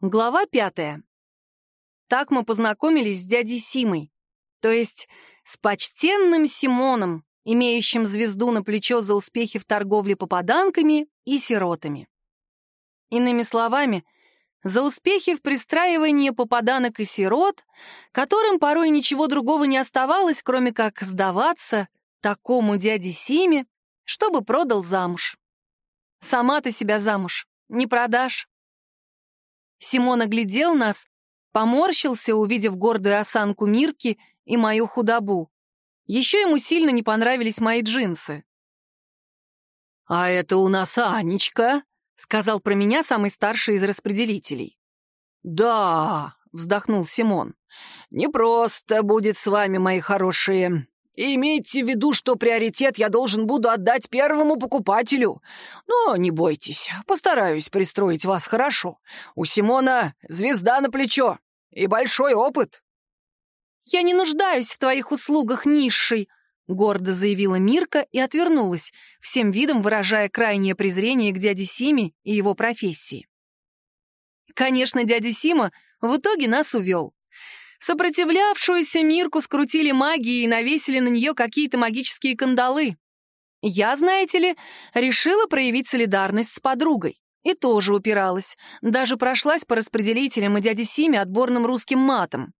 Глава пятая. Так мы познакомились с дядей Симой, то есть с почтенным Симоном, имеющим звезду на плечо за успехи в торговле попаданками и сиротами. Иными словами, за успехи в пристраивании попаданок и сирот, которым порой ничего другого не оставалось, кроме как сдаваться такому дяде Симе, чтобы продал замуж. Сама ты себя замуж не продашь. Симон оглядел нас, поморщился, увидев гордую осанку Мирки и мою худобу. Еще ему сильно не понравились мои джинсы. «А это у нас Анечка», — сказал про меня самый старший из распределителей. «Да», — вздохнул Симон, — «не просто будет с вами, мои хорошие. И имейте в виду, что приоритет я должен буду отдать первому покупателю. Но не бойтесь, постараюсь пристроить вас хорошо. У Симона звезда на плечо и большой опыт». «Я не нуждаюсь в твоих услугах, низший», — гордо заявила Мирка и отвернулась, всем видом выражая крайнее презрение к дяде Симе и его профессии. Конечно, дядя Сима в итоге нас увел. Сопротивлявшуюся Мирку скрутили магией и навесили на нее какие-то магические кандалы. Я, знаете ли, решила проявить солидарность с подругой. И тоже упиралась. Даже прошлась по распределителям и дяде Симе отборным русским матом.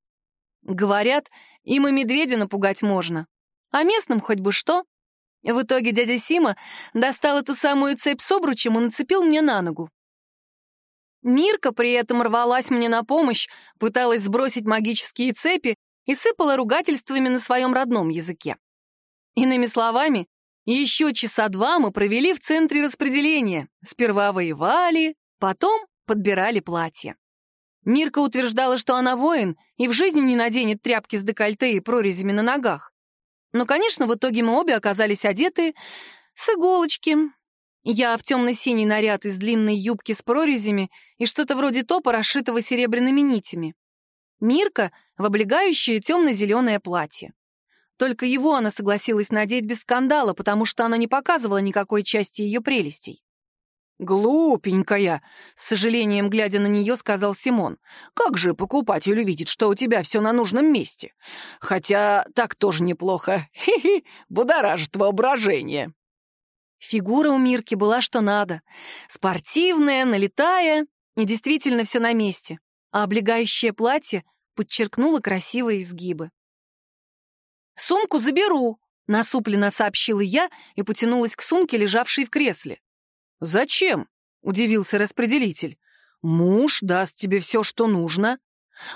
Говорят, им и медведя напугать можно. А местным хоть бы что. В итоге дядя Сима достал эту самую цепь с обручем и нацепил мне на ногу. Мирка при этом рвалась мне на помощь, пыталась сбросить магические цепи и сыпала ругательствами на своем родном языке. Иными словами, еще часа два мы провели в центре распределения. Сперва воевали, потом подбирали платье. Мирка утверждала, что она воин и в жизни не наденет тряпки с декольте и прорезями на ногах. Но, конечно, в итоге мы обе оказались одеты с иголочки, я в темно-синий наряд из длинной юбки с прорезями и что-то вроде топа, расшитого серебряными нитями. Мирка в облегающее темно-зеленое платье. Только его она согласилась надеть без скандала, потому что она не показывала никакой части ее прелестей. «Глупенькая!» — с сожалением глядя на нее, сказал Симон. «Как же покупатель увидит, что у тебя все на нужном месте? Хотя так тоже неплохо. Хи-хи, будоражит воображение». Фигура у Мирки была что надо. Спортивная, налетая, и действительно все на месте. А облегающее платье подчеркнуло красивые изгибы. «Сумку заберу», — насупленно сообщила я и потянулась к сумке, лежавшей в кресле. «Зачем?» — удивился распределитель. «Муж даст тебе все, что нужно».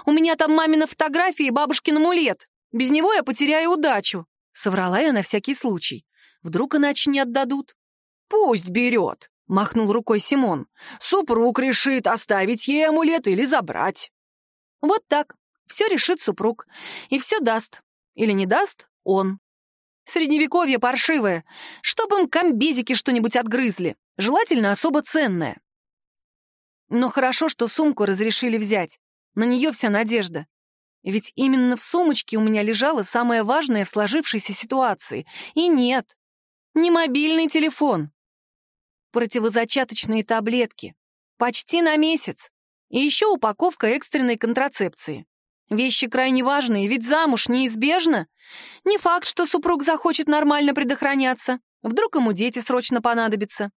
«У меня там мамина фотография и бабушкин амулет. Без него я потеряю удачу», — соврала я на всякий случай. Вдруг иначе не отдадут? Пусть берет, махнул рукой Симон. Супруг решит, оставить ей амулет или забрать. Вот так. Все решит супруг. И все даст. Или не даст он. Средневековье паршивое. Чтобы им комбезики что-нибудь отгрызли. Желательно особо ценное. Но хорошо, что сумку разрешили взять. На нее вся надежда. Ведь именно в сумочке у меня лежало самое важное в сложившейся ситуации. И нет, не мобильный телефон. Противозачаточные таблетки. Почти на месяц. И еще упаковка экстренной контрацепции. Вещи крайне важные, ведь замуж неизбежно. Не факт, что супруг захочет нормально предохраняться. Вдруг ему дети срочно понадобятся.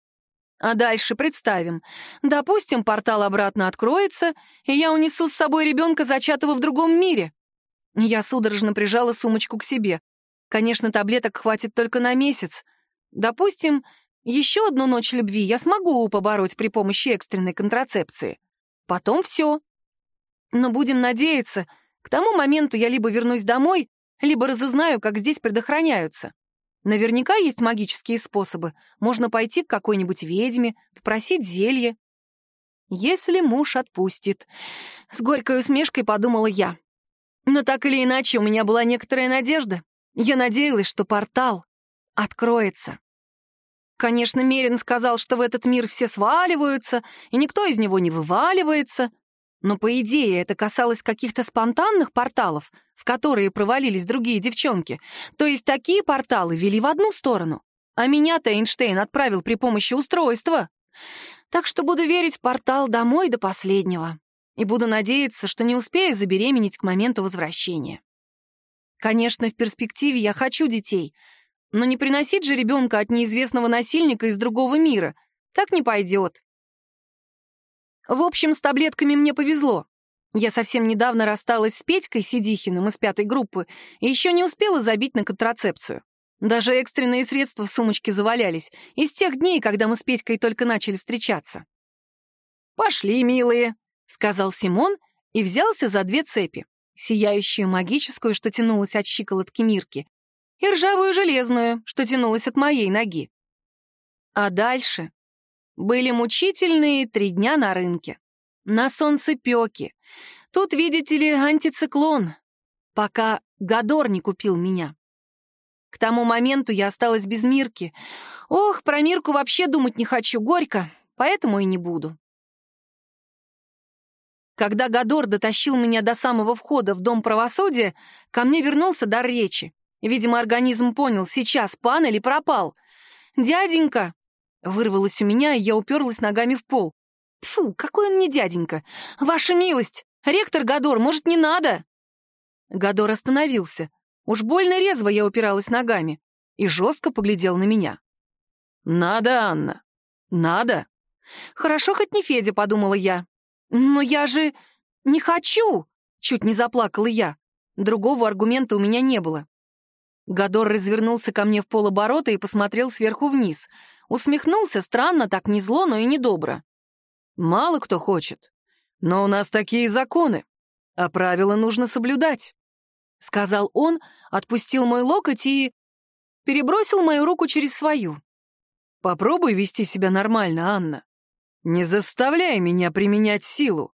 А дальше представим. Допустим, портал обратно откроется, и я унесу с собой ребенка, зачатого в другом мире. Я судорожно прижала сумочку к себе. Конечно, таблеток хватит только на месяц, Допустим, еще одну ночь любви я смогу побороть при помощи экстренной контрацепции. Потом все. Но будем надеяться, к тому моменту я либо вернусь домой, либо разузнаю, как здесь предохраняются. Наверняка есть магические способы. Можно пойти к какой-нибудь ведьме, попросить зелье. Если муж отпустит. С горькой усмешкой подумала я. Но так или иначе, у меня была некоторая надежда. Я надеялась, что портал откроется. Конечно, Мерин сказал, что в этот мир все сваливаются, и никто из него не вываливается. Но, по идее, это касалось каких-то спонтанных порталов, в которые провалились другие девчонки. То есть такие порталы вели в одну сторону. А меня-то Эйнштейн отправил при помощи устройства. Так что буду верить в портал домой до последнего. и буду надеяться, что не успею забеременеть к моменту возвращения. Конечно, в перспективе я хочу детей, но не приносить же ребенка от неизвестного насильника из другого мира. Так не пойдет. В общем, с таблетками мне повезло. Я совсем недавно рассталась с Петькой Сидихиным из пятой группы и еще не успела забить на контрацепцию. Даже экстренные средства в сумочке завалялись из тех дней, когда мы с Петькой только начали встречаться. «Пошли, милые», — сказал Симон и взялся за две цепи, сияющую магическую, что тянулась от щиколотки Мирки, и ржавую железную, что тянулась от моей ноги. А дальше были мучительные три дня на рынке. На солнцепёке. Тут, видите ли, антициклон. Пока Гадор не купил меня. К тому моменту я осталась без Мирки. Ох, про Мирку вообще думать не хочу, горько, поэтому и не буду. Когда Гадор дотащил меня до самого входа в Дом правосудия, ко мне вернулся дар речи. Видимо, организм понял, сейчас пан или пропал. «Дяденька!» Вырвалось у меня, и я уперлась ногами в пол. Фу, какой он не дяденька! Ваша милость! Ректор Гадор, может, не надо?» Гадор остановился. Уж больно резво я упиралась ногами и жестко поглядел на меня. «Надо, Анна, надо». «Хорошо, хоть не Федя», — подумала я. «Но я же не хочу!» — чуть не заплакала я. Другого аргумента у меня не было. Гадор развернулся ко мне в полоборота и посмотрел сверху вниз. Усмехнулся странно, так не зло, но и недобро. «Мало кто хочет. Но у нас такие законы, а правила нужно соблюдать», — сказал он, отпустил мой локоть и... перебросил мою руку через свою. «Попробуй вести себя нормально, Анна. «Не заставляй меня применять силу!»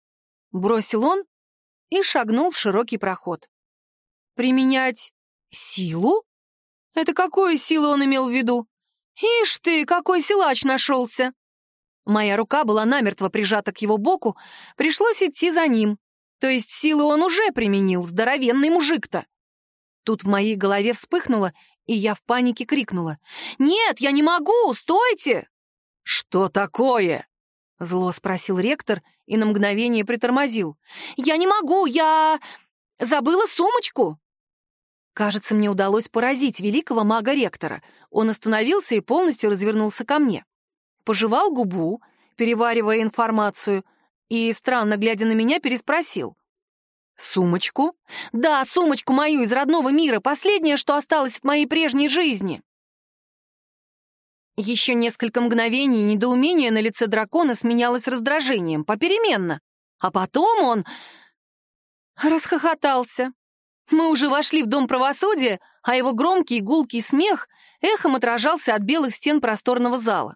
Бросил он и шагнул в широкий проход. «Применять силу? Это какую силу он имел в виду? Ишь ты, какой силач нашелся!» Моя рука была намертво прижата к его боку, пришлось идти за ним. То есть силу он уже применил, здоровенный мужик-то. Тут в моей голове вспыхнуло, и я в панике крикнула. «Нет, я не могу! Стойте!» «Что такое?» Зло спросил ректор и на мгновение притормозил. «Я не могу, я... забыла сумочку!» Кажется, мне удалось поразить великого мага-ректора. Он остановился и полностью развернулся ко мне. Пожевал губу, переваривая информацию, и, странно глядя на меня, переспросил. «Сумочку?» «Да, сумочку мою из родного мира, последнее, что осталось от моей прежней жизни!» Еще несколько мгновений недоумение на лице дракона сменялось раздражением, попеременно. А потом он... расхохотался. Мы уже вошли в Дом правосудия, а его громкий гулкий смех эхом отражался от белых стен просторного зала.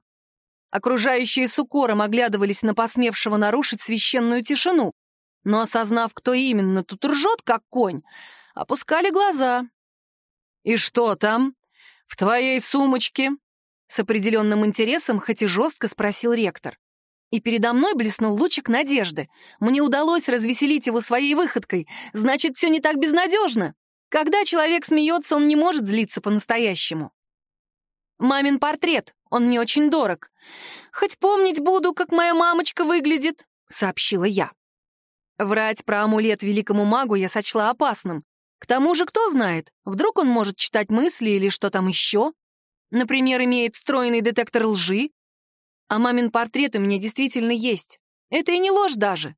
Окружающие с укором оглядывались на посмевшего нарушить священную тишину, но, осознав, кто именно тут ржет, как конь, опускали глаза. «И что там? В твоей сумочке?» С определенным интересом, хоть и жестко, спросил ректор. И передо мной блеснул лучик надежды. Мне удалось развеселить его своей выходкой. Значит, все не так безнадежно. Когда человек смеется, он не может злиться по-настоящему. Мамин портрет, он мне очень дорог. Хоть помнить буду, как моя мамочка выглядит, сообщила я. Врать про амулет великому магу я сочла опасным. К тому же, кто знает, вдруг он может читать мысли или что там еще. Например, имеет встроенный детектор лжи. А мамин портрет у меня действительно есть. Это и не ложь даже.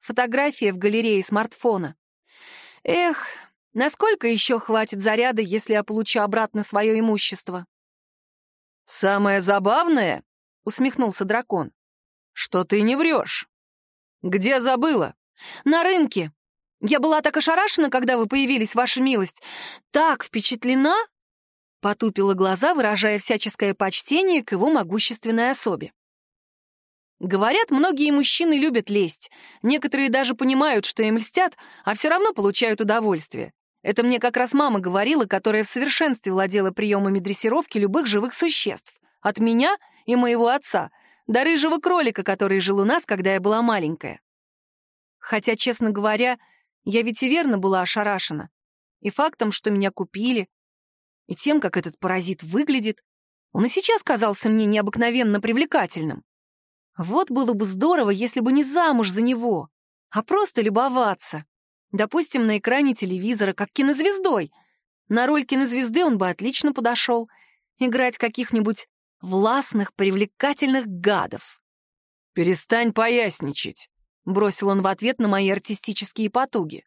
Фотография в галерее смартфона. Эх, насколько еще хватит заряда, если я получу обратно свое имущество? «Самое забавное», — усмехнулся дракон, — «что ты не врешь. Где забыла?» «На рынке. Я была так ошарашена, когда вы появились, ваша милость. Так впечатлена, потупила глаза, выражая всяческое почтение к его могущественной особе. Говорят, многие мужчины любят лесть. Некоторые даже понимают, что им льстят, а все равно получают удовольствие. Это мне как раз мама говорила, которая в совершенстве владела приемами дрессировки любых живых существ. От меня и моего отца до рыжего кролика, который жил у нас, когда я была маленькая. Хотя, честно говоря, я ведь и верно была ошарашена. И фактом, что меня купили, и тем, как этот паразит выглядит. Он и сейчас казался мне необыкновенно привлекательным. Вот было бы здорово, если бы не замуж за него, а просто любоваться. Допустим, на экране телевизора, как кинозвездой. На роль кинозвезды он бы отлично подошел. Играть каких-нибудь властных, привлекательных гадов. «Перестань поясничать», — бросил он в ответ на мои артистические потуги.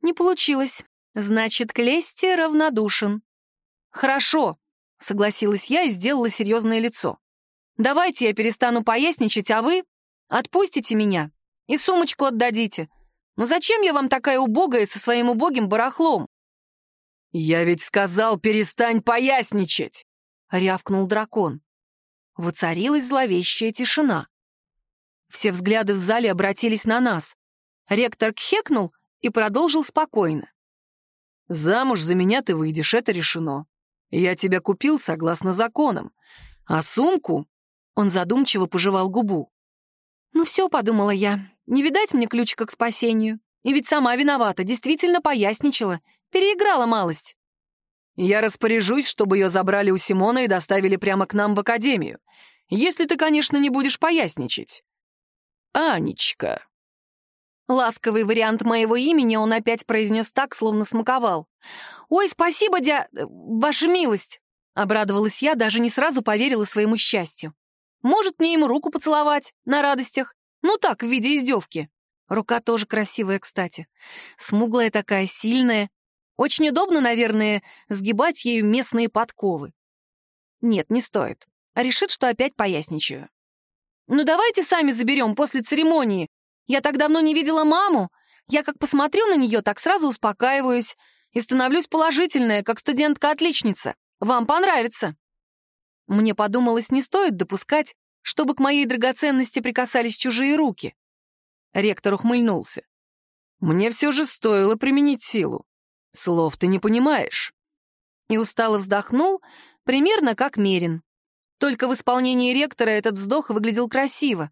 «Не получилось. Значит, Клести равнодушен». «Хорошо», — согласилась я и сделала серьезное лицо. «Давайте я перестану поясничать, а вы отпустите меня и сумочку отдадите. Но зачем я вам такая убогая со своим убогим барахлом?» «Я ведь сказал, перестань поясничать!» — рявкнул дракон. Воцарилась зловещая тишина. Все взгляды в зале обратились на нас. Ректор кхекнул и продолжил спокойно. «Замуж за меня ты выйдешь, это решено. Я тебя купил согласно законам. А сумку...» Он задумчиво пожевал губу. «Ну все», — подумала я, — «не видать мне ключика к спасению. И ведь сама виновата, действительно поясничала, переиграла малость». Я распоряжусь, чтобы ее забрали у Симона и доставили прямо к нам в академию. Если ты, конечно, не будешь поясничать. Анечка. Ласковый вариант моего имени он опять произнес так, словно смаковал. «Ой, спасибо, дя... ваша милость!» Обрадовалась я, даже не сразу поверила своему счастью. «Может, мне ему руку поцеловать на радостях? Ну так, в виде издевки. Рука тоже красивая, кстати. Смуглая такая, сильная, очень удобно, наверное, сгибать ею местные подковы. Нет, не стоит. Решит, что опять поясничаю. Ну давайте сами заберем после церемонии. Я так давно не видела маму. Я как посмотрю на нее, так сразу успокаиваюсь и становлюсь положительная, как студентка-отличница. Вам понравится. Мне подумалось, не стоит допускать, чтобы к моей драгоценности прикасались чужие руки. Ректор ухмыльнулся. Мне все же стоило применить силу. Слов ты не понимаешь». И устало вздохнул, примерно как Мерин. Только в исполнении ректора этот вздох выглядел красиво.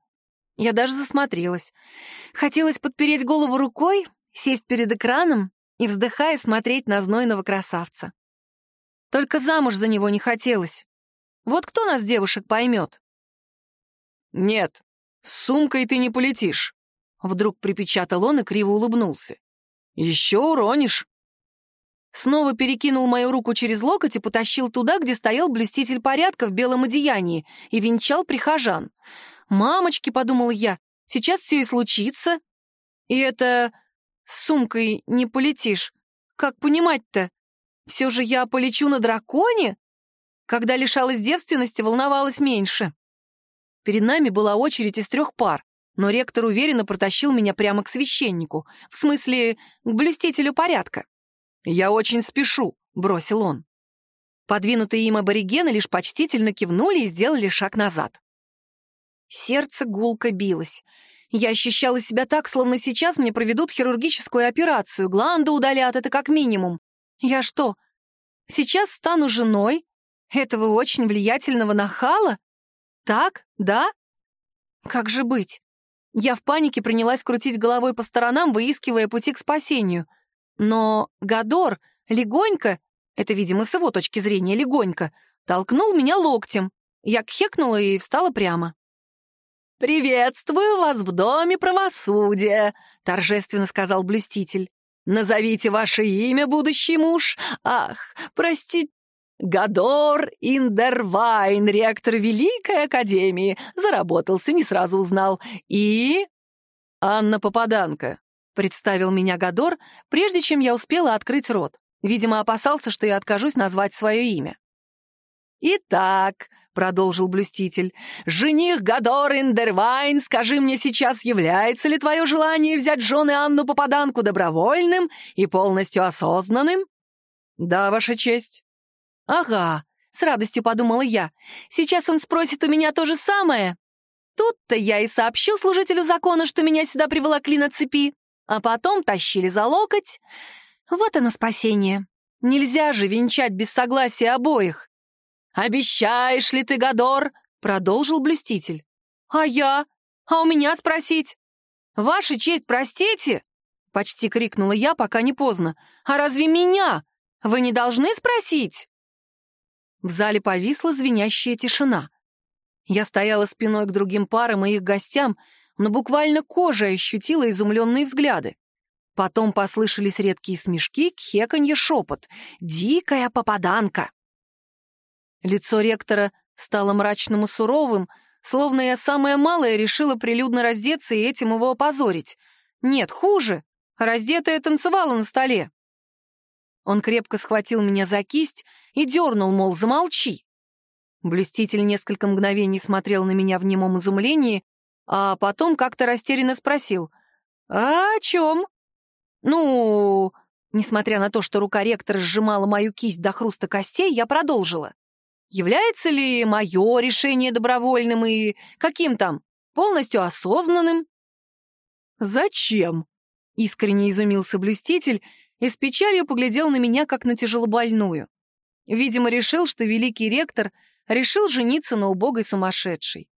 Я даже засмотрелась. Хотелось подпереть голову рукой, сесть перед экраном и, вздыхая, смотреть на знойного красавца. Только замуж за него не хотелось. Вот кто нас, девушек, поймет? «Нет, с сумкой ты не полетишь», — вдруг припечатал он и криво улыбнулся. «Еще уронишь». Снова перекинул мою руку через локоть и потащил туда, где стоял блюститель порядка в белом одеянии и венчал прихожан. «Мамочки», — подумал я, — «сейчас все и случится». И это... с сумкой не полетишь. Как понимать-то? Все же я полечу на драконе? Когда лишалась девственности, волновалась меньше. Перед нами была очередь из трех пар, но ректор уверенно протащил меня прямо к священнику, в смысле, к блюстителю порядка. «Я очень спешу», — бросил он. Подвинутые им аборигены лишь почтительно кивнули и сделали шаг назад. Сердце гулко билось. Я ощущала себя так, словно сейчас мне проведут хирургическую операцию, гланды удалят, это как минимум. Я что, сейчас стану женой этого очень влиятельного нахала? Так, да? Как же быть? Я в панике принялась крутить головой по сторонам, выискивая пути к спасению — но Гадор легонько, это, видимо, с его точки зрения легонько, толкнул меня локтем. Я кхекнула и встала прямо. «Приветствую вас в Доме правосудия», — торжественно сказал блюститель. «Назовите ваше имя, будущий муж. Ах, простите, Гадор Индервайн, ректор Великой Академии. Заработался, не сразу узнал. И... Анна Попаданка, Представил меня Гадор, прежде чем я успела открыть рот. Видимо, опасался, что я откажусь назвать свое имя. «Итак», — продолжил блюститель, — «жених Гадор Индервайн, скажи мне сейчас, является ли твое желание взять жены Анну Попаданку добровольным и полностью осознанным?» «Да, ваша честь». «Ага», — с радостью подумала я, — «сейчас он спросит у меня то же самое». Тут-то я и сообщу служителю закона, что меня сюда приволокли на цепи а потом тащили за локоть. Вот оно спасение. Нельзя же венчать без согласия обоих. «Обещаешь ли ты, Гадор?» — продолжил блюститель. «А я? А у меня спросить?» «Ваша честь, простите!» — почти крикнула я, пока не поздно. «А разве меня? Вы не должны спросить?» В зале повисла звенящая тишина. Я стояла спиной к другим парам и их гостям, но буквально кожа ощутила изумленные взгляды. Потом послышались редкие смешки, кхеканье, шепот. «Дикая попаданка!» Лицо ректора стало мрачным и суровым, словно я самая малая решила прилюдно раздеться и этим его опозорить. Нет, хуже. Раздетая танцевала на столе. Он крепко схватил меня за кисть и дернул, мол, замолчи. Блюститель несколько мгновений смотрел на меня в немом изумлении, а потом как-то растерянно спросил, «А о чем?» «Ну...» Несмотря на то, что рука ректора сжимала мою кисть до хруста костей, я продолжила. «Является ли мое решение добровольным и каким там, полностью осознанным?» «Зачем?» — искренне изумился блюститель и с печалью поглядел на меня, как на тяжелобольную. Видимо, решил, что великий ректор решил жениться на убогой сумасшедшей.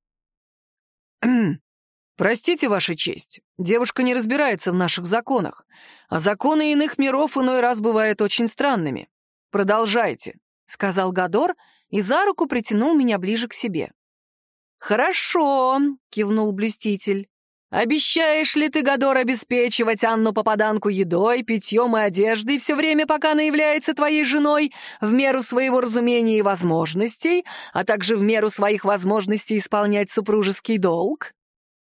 «Простите, Ваша честь, девушка не разбирается в наших законах, а законы иных миров иной раз бывают очень странными. Продолжайте», — сказал Гадор и за руку притянул меня ближе к себе. «Хорошо», — кивнул блюститель. «Обещаешь ли ты, Гадор, обеспечивать Анну Попаданку едой, питьем и одеждой все время, пока она является твоей женой, в меру своего разумения и возможностей, а также в меру своих возможностей исполнять супружеский долг?»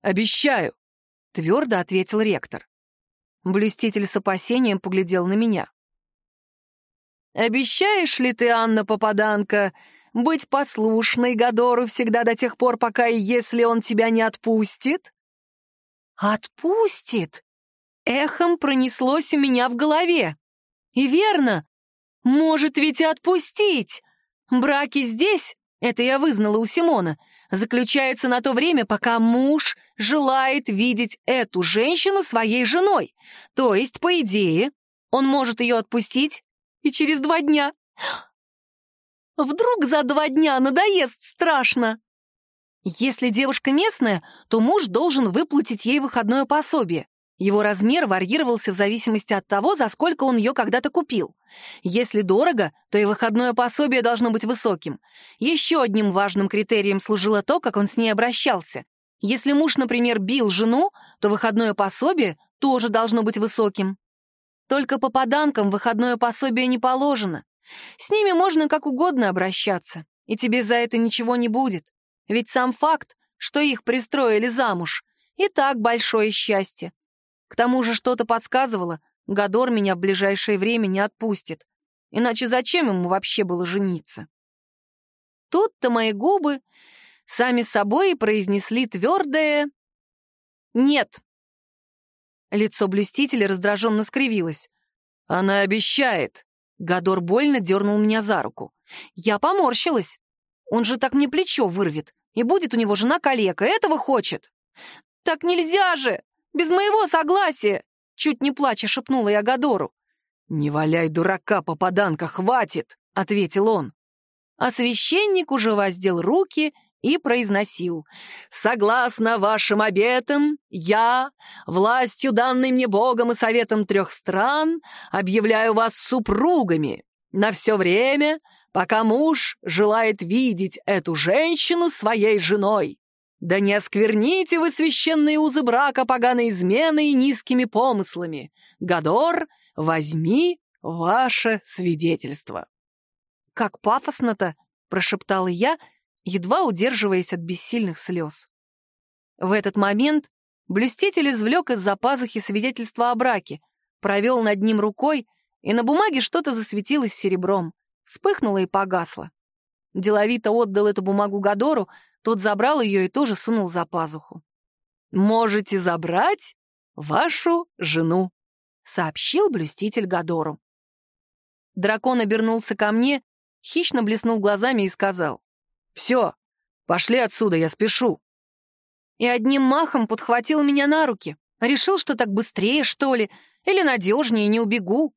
«Обещаю», — твердо ответил ректор. Блюститель с опасением поглядел на меня. «Обещаешь ли ты, Анна Попаданка, быть послушной Гадору всегда до тех пор, пока и если он тебя не отпустит?» «Отпустит?» Эхом пронеслось у меня в голове. «И верно! Может ведь и отпустить! Браки здесь, это я вызнала у Симона, заключается на то время, пока муж желает видеть эту женщину своей женой. То есть, по идее, он может ее отпустить и через два дня. Вдруг за два дня надоест страшно. Если девушка местная, то муж должен выплатить ей выходное пособие. Его размер варьировался в зависимости от того, за сколько он ее когда-то купил. Если дорого, то и выходное пособие должно быть высоким. Еще одним важным критерием служило то, как он с ней обращался. Если муж, например, бил жену, то выходное пособие тоже должно быть высоким. Только попаданкам выходное пособие не положено. С ними можно как угодно обращаться, и тебе за это ничего не будет. Ведь сам факт, что их пристроили замуж, и так большое счастье. К тому же что-то подсказывало, Гадор меня в ближайшее время не отпустит. Иначе зачем ему вообще было жениться? Тут-то мои губы сами собой произнесли твердое «нет». Лицо блюстителя раздраженно скривилось. «Она обещает!» Гадор больно дернул меня за руку. Я поморщилась. Он же так мне плечо вырвет, и будет у него жена калека, этого хочет. «Так нельзя же! Без моего согласия!» Чуть не плача шепнула я Гадору. «Не валяй дурака, попаданка, хватит!» — ответил он. А священник уже воздел руки и произносил «Согласно вашим обетам, я, властью данной мне Богом и советом трех стран, объявляю вас супругами на все время, пока муж желает видеть эту женщину своей женой. Да не оскверните вы священные узы брака поганой изменой и низкими помыслами. Гадор, возьми ваше свидетельство». «Как пафосно-то!» — прошептала я, едва удерживаясь от бессильных слез. В этот момент блюститель извлек из-за пазухи свидетельство о браке, провел над ним рукой, и на бумаге что-то засветилось серебром, вспыхнуло и погасло. Деловито отдал эту бумагу Гадору, тот забрал ее и тоже сунул за пазуху. «Можете забрать вашу жену», — сообщил блюститель Гадору. Дракон обернулся ко мне, хищно блеснул глазами и сказал. «Все, пошли отсюда, я спешу». И одним махом подхватил меня на руки. Решил, что так быстрее, что ли, или надежнее, не убегу.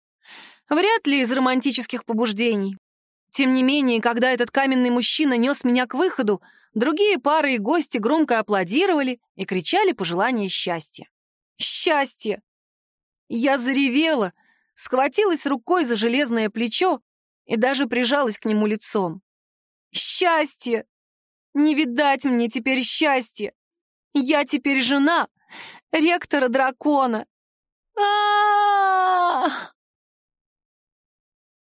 Вряд ли из романтических побуждений. Тем не менее, когда этот каменный мужчина нес меня к выходу, другие пары и гости громко аплодировали и кричали пожелания счастья. Счастье! Я заревела, схватилась рукой за железное плечо и даже прижалась к нему лицом. Счастье! Не видать мне теперь счастье. Я теперь жена ректора дракона! -а, -а, -а